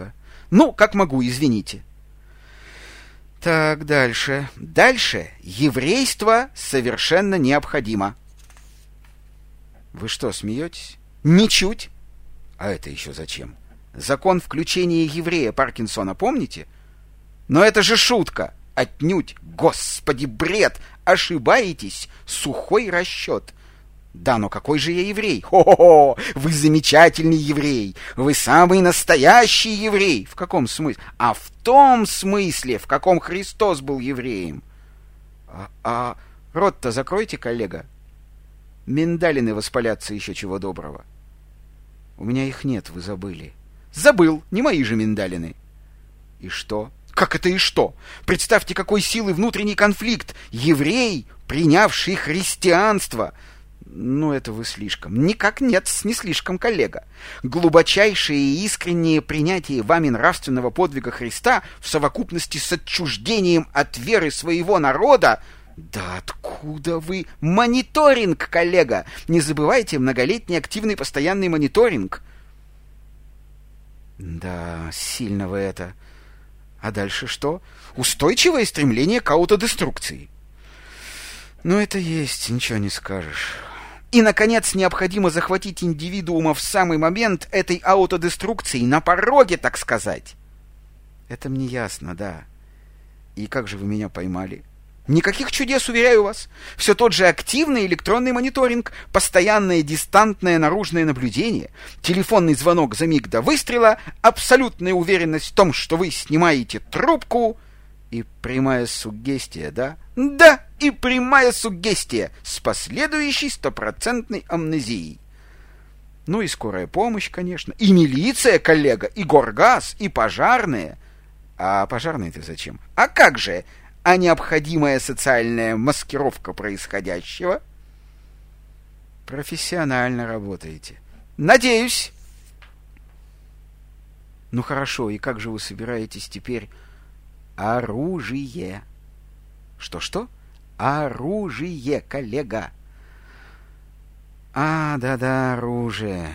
шутка. Ну, как могу, извините. Так, дальше. Дальше. Еврейство совершенно необходимо. Вы что, смеетесь? Ничуть. А это еще зачем? Закон включения еврея Паркинсона, помните? Но это же шутка. Отнюдь. Господи, бред. Ошибаетесь. Сухой расчет. Да, но какой же я еврей? Хо-хо-хо! Вы замечательный еврей! Вы самый настоящий еврей! В каком смысле? А в том смысле, в каком Христос был евреем. А, а рот-то закройте, коллега. Миндалины воспалятся еще чего доброго. У меня их нет, вы забыли. Забыл, не мои же миндалины. И что? Как это и что? Представьте, какой силы внутренний конфликт. Еврей, принявший христианство — ну, это вы слишком. Никак нет, не слишком, коллега. Глубочайшее и искреннее принятие вами нравственного подвига Христа в совокупности с отчуждением от веры своего народа да откуда вы? Мониторинг, коллега! Не забывайте, многолетний активный постоянный мониторинг. Да, сильно вы это. А дальше что? Устойчивое стремление к аутодеструкции. Ну, это есть, ничего не скажешь. И, наконец, необходимо захватить индивидуума в самый момент этой аутодеструкции, на пороге, так сказать. Это мне ясно, да. И как же вы меня поймали? Никаких чудес, уверяю вас. Все тот же активный электронный мониторинг, постоянное дистантное наружное наблюдение, телефонный звонок за миг до выстрела, абсолютная уверенность в том, что вы снимаете трубку и прямая суггестия, да? Да! И прямая суггестия с последующей стопроцентной амнезией. Ну и скорая помощь, конечно, и милиция, коллега, и горгаз, и пожарные. А пожарные-то зачем? А как же? А необходимая социальная маскировка происходящего? Профессионально работаете. Надеюсь. Ну хорошо, и как же вы собираетесь теперь оружие? Что-что? Оружие, коллега. А, да-да, оружие.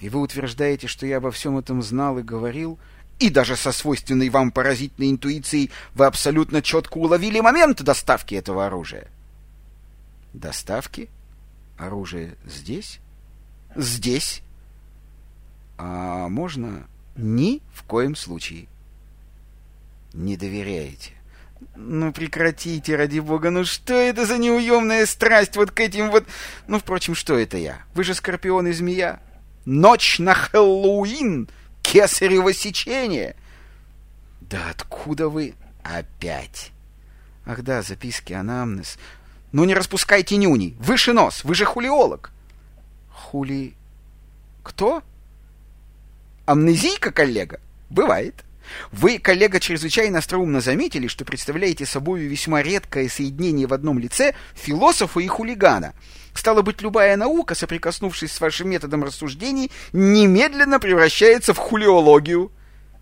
И вы утверждаете, что я обо всем этом знал и говорил, и даже со свойственной вам поразительной интуицией вы абсолютно четко уловили момент доставки этого оружия. Доставки? Оружие здесь? Здесь? А можно ни в коем случае. Не доверяете. Ну, прекратите, ради бога, ну что это за неуемная страсть вот к этим вот... Ну, впрочем, что это я? Вы же скорпион и змея. Ночь на Хэллоуин! Кесарево сечение! Да откуда вы опять? Ах да, записки, анамнез. Ну не распускайте нюни, выше нос, вы же хулиолог. Хули... Кто? Амнезийка, коллега? Бывает. Вы, коллега, чрезвычайно остроумно заметили, что представляете собой весьма редкое соединение в одном лице философа и хулигана. Стало быть, любая наука, соприкоснувшись с вашим методом рассуждений, немедленно превращается в хулиологию.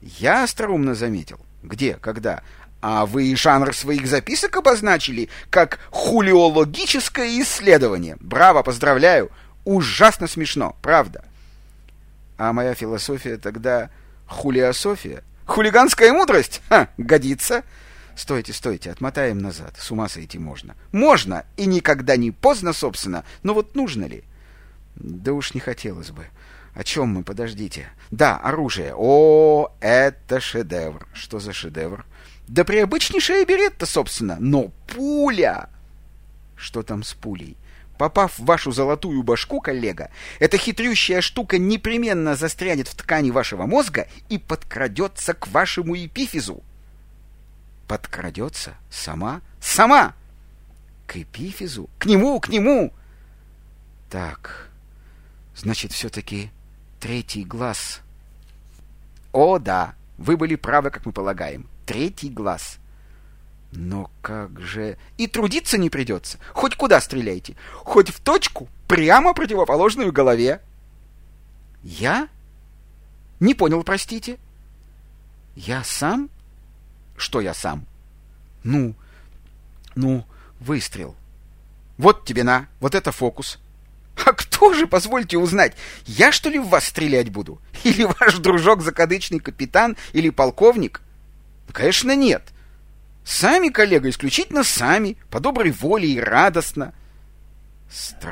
Я остроумно заметил. Где? Когда? А вы жанр своих записок обозначили как хулиологическое исследование. Браво, поздравляю. Ужасно смешно, правда. А моя философия тогда хулиософия? Хулиганская мудрость? Ха, годится. Стойте, стойте, отмотаем назад. С ума сойти можно. Можно, и никогда не поздно, собственно. Но вот нужно ли? Да уж не хотелось бы. О чем мы, подождите. Да, оружие. О, это шедевр. Что за шедевр? Да приобычнейшая беретта, собственно. Но пуля! Что там с пулей? Попав в вашу золотую башку, коллега, эта хитрющая штука непременно застрянет в ткани вашего мозга и подкрадется к вашему эпифизу. Подкрадется? Сама? Сама! К эпифизу? К нему, к нему! Так, значит, все-таки третий глаз. О, да, вы были правы, как мы полагаем. Третий глаз. Но как же... И трудиться не придется. Хоть куда стреляйте. Хоть в точку, прямо противоположную голове. Я? Не понял, простите. Я сам? Что я сам? Ну, ну, выстрел. Вот тебе на, вот это фокус. А кто же, позвольте узнать, я что ли в вас стрелять буду? Или ваш дружок закадычный капитан или полковник? Ну, конечно, нет. Сами, коллега, исключительно сами, по доброй воле и радостно.